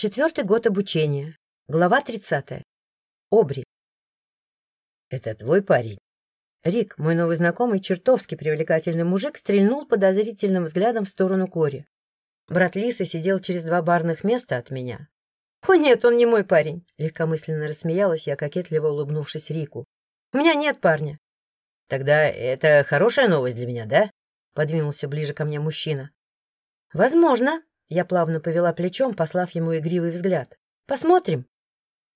Четвертый год обучения. Глава 30. Обри. «Это твой парень?» Рик, мой новый знакомый, чертовски привлекательный мужик, стрельнул подозрительным взглядом в сторону Кори. Брат Лисы сидел через два барных места от меня. «О нет, он не мой парень!» — легкомысленно рассмеялась я, кокетливо улыбнувшись Рику. «У меня нет парня!» «Тогда это хорошая новость для меня, да?» — подвинулся ближе ко мне мужчина. «Возможно», я плавно повела плечом, послав ему игривый взгляд. «Посмотрим.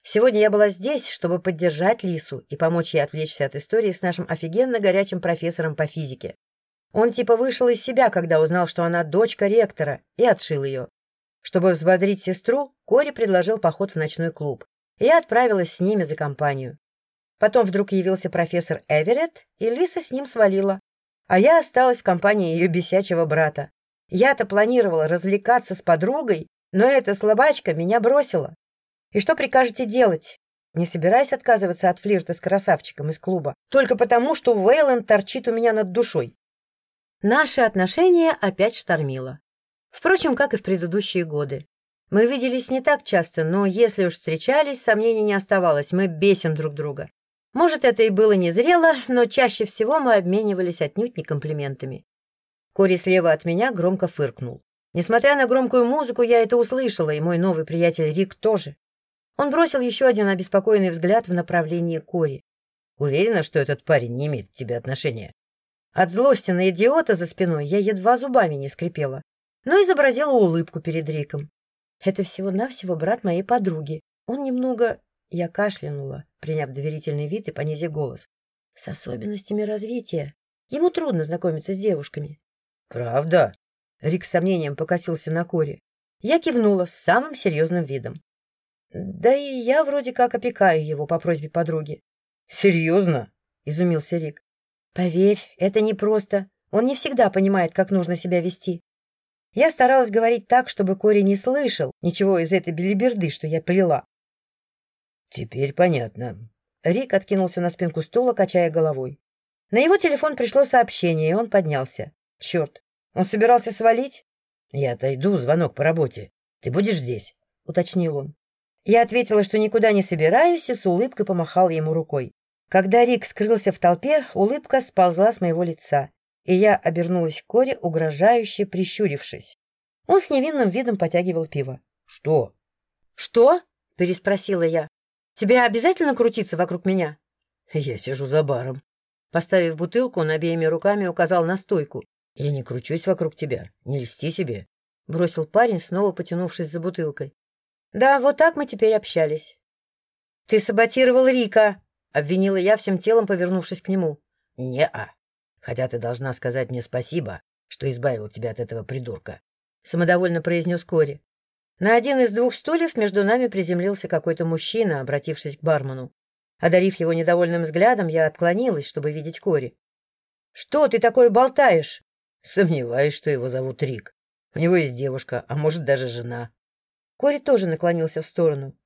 Сегодня я была здесь, чтобы поддержать Лису и помочь ей отвлечься от истории с нашим офигенно горячим профессором по физике. Он типа вышел из себя, когда узнал, что она дочка ректора, и отшил ее. Чтобы взбодрить сестру, Кори предложил поход в ночной клуб, и я отправилась с ними за компанию. Потом вдруг явился профессор Эверетт, и Лиса с ним свалила, а я осталась в компании ее бесячего брата. Я-то планировала развлекаться с подругой, но эта слабачка меня бросила. И что прикажете делать? Не собираюсь отказываться от флирта с красавчиком из клуба, только потому, что Вейланд торчит у меня над душой. Наши отношения опять штормило. Впрочем, как и в предыдущие годы. Мы виделись не так часто, но если уж встречались, сомнений не оставалось, мы бесим друг друга. Может, это и было незрело, но чаще всего мы обменивались отнюдь не комплиментами. Кори слева от меня громко фыркнул. Несмотря на громкую музыку, я это услышала, и мой новый приятель Рик тоже. Он бросил еще один обеспокоенный взгляд в направлении Кори. «Уверена, что этот парень не имеет к тебе отношения?» От злости на идиота за спиной я едва зубами не скрипела, но изобразила улыбку перед Риком. Это всего-навсего брат моей подруги. Он немного... Я кашлянула, приняв доверительный вид и понизив голос. С особенностями развития. Ему трудно знакомиться с девушками. «Правда?» Рик с сомнением покосился на Кори. Я кивнула с самым серьезным видом. Да и я вроде как опекаю его по просьбе подруги. «Серьезно?» — изумился Рик. «Поверь, это непросто. Он не всегда понимает, как нужно себя вести. Я старалась говорить так, чтобы Кори не слышал ничего из этой белиберды, что я плела. «Теперь понятно». Рик откинулся на спинку стула, качая головой. На его телефон пришло сообщение, и он поднялся. Черт, он собирался свалить? Я отойду, звонок по работе. Ты будешь здесь? Уточнил он. Я ответила, что никуда не собираюсь, и с улыбкой помахала ему рукой. Когда Рик скрылся в толпе, улыбка сползла с моего лица, и я обернулась к Коре, угрожающе прищурившись. Он с невинным видом потягивал пиво. — Что? — Что? — переспросила я. — Тебе обязательно крутиться вокруг меня? — Я сижу за баром. Поставив бутылку, он обеими руками указал на стойку. — Я не кручусь вокруг тебя, не льсти себе, — бросил парень, снова потянувшись за бутылкой. — Да, вот так мы теперь общались. — Ты саботировал Рика, — обвинила я всем телом, повернувшись к нему. — Не-а. Хотя ты должна сказать мне спасибо, что избавил тебя от этого придурка, — самодовольно произнес Кори. На один из двух стульев между нами приземлился какой-то мужчина, обратившись к бармену. Одарив его недовольным взглядом, я отклонилась, чтобы видеть Кори. — Что ты такое болтаешь? Сомневаюсь, что его зовут Рик. У него есть девушка, а может, даже жена. Кори тоже наклонился в сторону.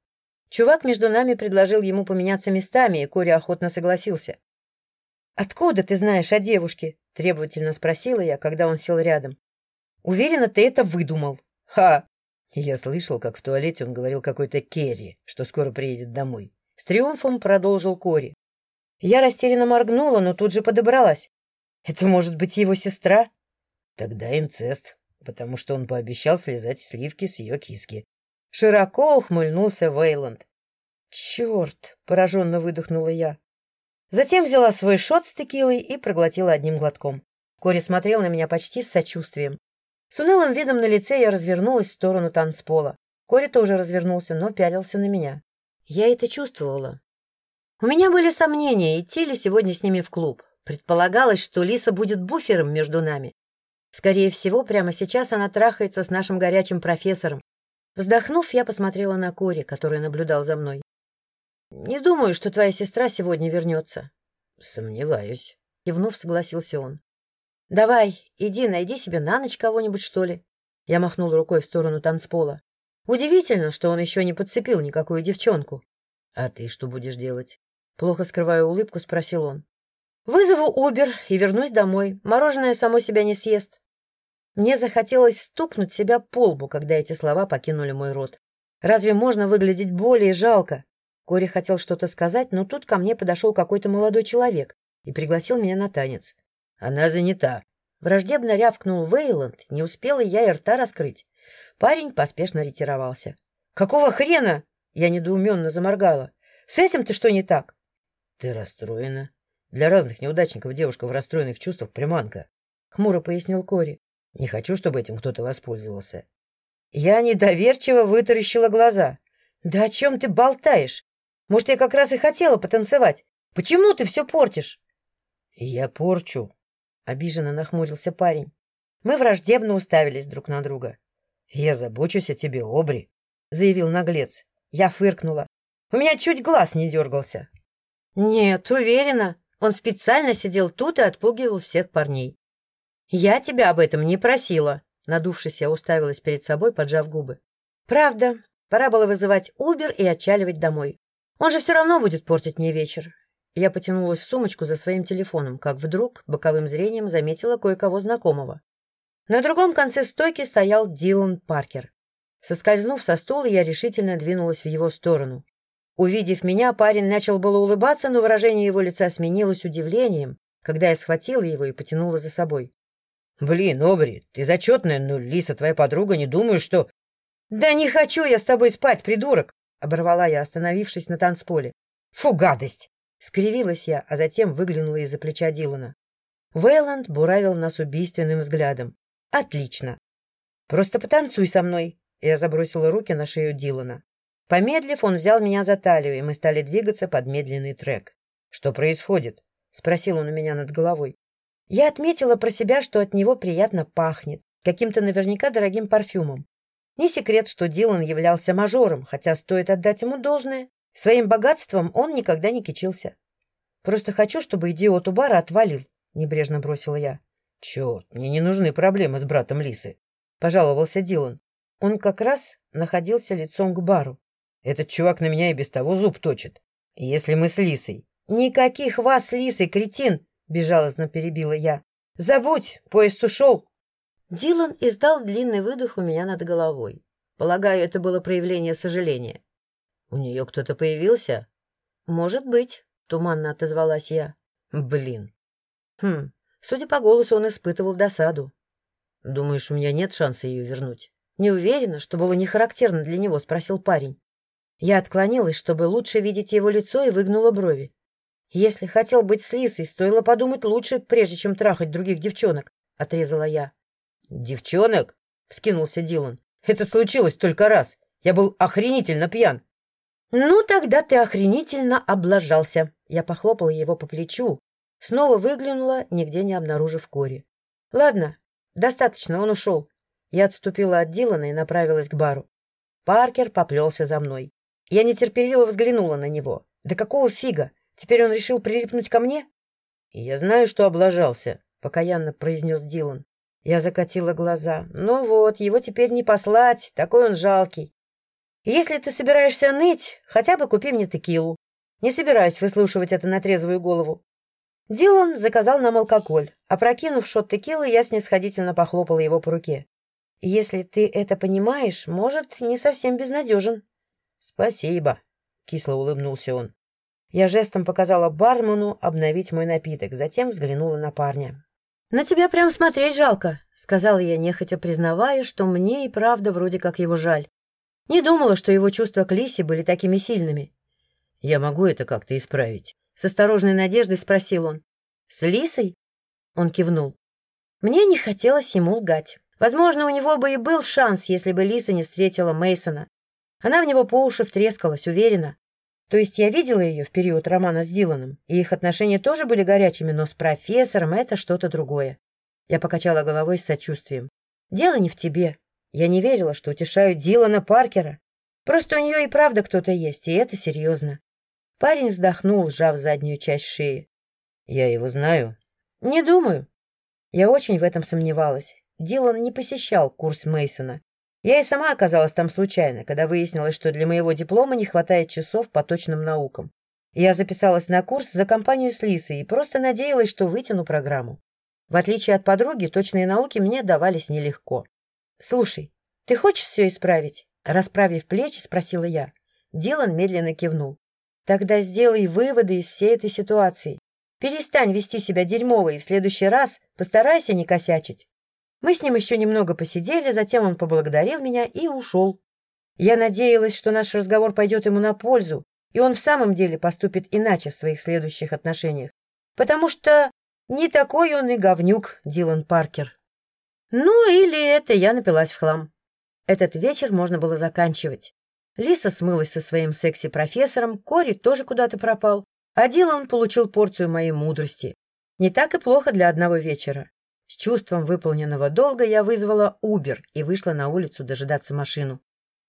Чувак между нами предложил ему поменяться местами, и Кори охотно согласился. «Откуда ты знаешь о девушке?» — требовательно спросила я, когда он сел рядом. «Уверена, ты это выдумал». «Ха!» Я слышал, как в туалете он говорил какой-то Керри, что скоро приедет домой. С триумфом продолжил Кори. Я растерянно моргнула, но тут же подобралась. «Это может быть его сестра?» Тогда инцест, потому что он пообещал слезать сливки с ее киски. Широко ухмыльнулся Вейланд. «Черт!» — пораженно выдохнула я. Затем взяла свой шот с текилой и проглотила одним глотком. Кори смотрел на меня почти с сочувствием. С унылым видом на лице я развернулась в сторону танцпола. Кори тоже развернулся, но пялился на меня. Я это чувствовала. У меня были сомнения, идти ли сегодня с ними в клуб. Предполагалось, что Лиса будет буфером между нами. Скорее всего, прямо сейчас она трахается с нашим горячим профессором. Вздохнув, я посмотрела на Кори, который наблюдал за мной. — Не думаю, что твоя сестра сегодня вернется. — Сомневаюсь. Кивнув, согласился он. — Давай, иди, найди себе на ночь кого-нибудь, что ли. Я махнул рукой в сторону танцпола. Удивительно, что он еще не подцепил никакую девчонку. — А ты что будешь делать? Плохо скрывая улыбку, спросил он. — Вызову Убер и вернусь домой. Мороженое само себя не съест. Мне захотелось стукнуть себя по лбу, когда эти слова покинули мой рот. Разве можно выглядеть более жалко? Кори хотел что-то сказать, но тут ко мне подошел какой-то молодой человек и пригласил меня на танец. Она занята. Враждебно рявкнул Вейланд, не успела я и рта раскрыть. Парень поспешно ретировался. «Какого хрена?» Я недоуменно заморгала. «С этим ты что не так?» «Ты расстроена. Для разных неудачников девушка в расстроенных чувствах приманка», — хмуро пояснил Кори. «Не хочу, чтобы этим кто-то воспользовался». Я недоверчиво вытаращила глаза. «Да о чем ты болтаешь? Может, я как раз и хотела потанцевать. Почему ты все портишь? — Я порчу, — обиженно нахмурился парень. Мы враждебно уставились друг на друга. — Я забочусь о тебе, Обри, — заявил наглец. Я фыркнула. У меня чуть глаз не дергался. — Нет, уверена. Он специально сидел тут и отпугивал всех парней. — Я тебя об этом не просила. Надувшись, я уставилась перед собой, поджав губы. — Правда, пора было вызывать Убер и отчаливать домой. Он же все равно будет портить мне вечер. Я потянулась в сумочку за своим телефоном, как вдруг боковым зрением заметила кое-кого знакомого. На другом конце стойки стоял Дилан Паркер. Соскользнув со стула, я решительно двинулась в его сторону. Увидев меня, парень начал было улыбаться, но выражение его лица сменилось удивлением, когда я схватила его и потянула за собой. — Блин, Обри, ты зачетная, но Лиса твоя подруга, не думаю, что... — Да не хочу я с тобой спать, придурок! — оборвала я, остановившись на танцполе. «Фу, гадость!» — скривилась я, а затем выглянула из-за плеча Дилана. Вейланд буравил нас убийственным взглядом. «Отлично! Просто потанцуй со мной!» Я забросила руки на шею Дилана. Помедлив, он взял меня за талию, и мы стали двигаться под медленный трек. «Что происходит?» — спросил он у меня над головой. Я отметила про себя, что от него приятно пахнет, каким-то наверняка дорогим парфюмом. Не секрет, что Дилан являлся мажором, хотя стоит отдать ему должное. Своим богатством он никогда не кичился. «Просто хочу, чтобы идиот у бара отвалил», — небрежно бросила я. «Черт, мне не нужны проблемы с братом Лисы», — пожаловался Дилан. Он как раз находился лицом к бару. «Этот чувак на меня и без того зуб точит. Если мы с Лисой...» «Никаких вас Лисой, кретин!» — безжалостно перебила я. «Забудь, поезд ушел!» Дилан издал длинный выдох у меня над головой. Полагаю, это было проявление сожаления. — У нее кто-то появился? — Может быть, — туманно отозвалась я. — Блин. Хм, судя по голосу, он испытывал досаду. — Думаешь, у меня нет шанса ее вернуть? — Не уверена, что было не характерно для него, — спросил парень. Я отклонилась, чтобы лучше видеть его лицо, и выгнула брови. Если хотел быть с Лисой, стоило подумать лучше, прежде чем трахать других девчонок, — отрезала я. «Девчонок?» — вскинулся Дилан. «Это случилось только раз. Я был охренительно пьян». «Ну, тогда ты охренительно облажался». Я похлопала его по плечу. Снова выглянула, нигде не обнаружив Кори. «Ладно, достаточно, он ушел». Я отступила от Дилана и направилась к бару. Паркер поплелся за мной. Я нетерпеливо взглянула на него. «Да какого фига? Теперь он решил прилипнуть ко мне?» «Я знаю, что облажался», — покаянно произнес Дилан. Я закатила глаза. Ну вот, его теперь не послать, такой он жалкий. Если ты собираешься ныть, хотя бы купи мне текилу. Не собираюсь выслушивать это на трезвую голову. Дилан заказал нам алкоголь. Опрокинув шот текилы, я снисходительно похлопала его по руке. Если ты это понимаешь, может, не совсем безнадежен. Спасибо, кисло улыбнулся он. Я жестом показала бармену обновить мой напиток, затем взглянула на парня. «На тебя прям смотреть жалко», — сказала я, нехотя признавая, что мне и правда вроде как его жаль. Не думала, что его чувства к Лисе были такими сильными. «Я могу это как-то исправить?» — с осторожной надеждой спросил он. «С Лисой?» — он кивнул. Мне не хотелось ему лгать. Возможно, у него бы и был шанс, если бы Лиса не встретила Мейсона. Она в него по уши втрескалась, уверена. То есть я видела ее в период романа с Диланом, и их отношения тоже были горячими, но с профессором это что-то другое. Я покачала головой с сочувствием. Дело не в тебе. Я не верила, что утешаю Дилана Паркера. Просто у нее и правда кто-то есть, и это серьезно. Парень вздохнул, сжав заднюю часть шеи. Я его знаю? Не думаю. Я очень в этом сомневалась. Дилан не посещал курс Мейсона. Я и сама оказалась там случайно, когда выяснилось, что для моего диплома не хватает часов по точным наукам. Я записалась на курс за компанию с Лисой и просто надеялась, что вытяну программу. В отличие от подруги, точные науки мне давались нелегко. «Слушай, ты хочешь все исправить?» Расправив плечи, спросила я. Дилан медленно кивнул. Тогда сделай выводы из всей этой ситуации. Перестань вести себя дерьмово и в следующий раз постарайся не косячить. Мы с ним еще немного посидели, затем он поблагодарил меня и ушел. Я надеялась, что наш разговор пойдет ему на пользу, и он в самом деле поступит иначе в своих следующих отношениях. Потому что не такой он и говнюк, Дилан Паркер. Ну, или это я напилась в хлам. Этот вечер можно было заканчивать. Лиса смылась со своим секси-профессором, Кори тоже куда-то пропал, а Дилан получил порцию моей мудрости. Не так и плохо для одного вечера. С чувством выполненного долга я вызвала Убер и вышла на улицу дожидаться машину.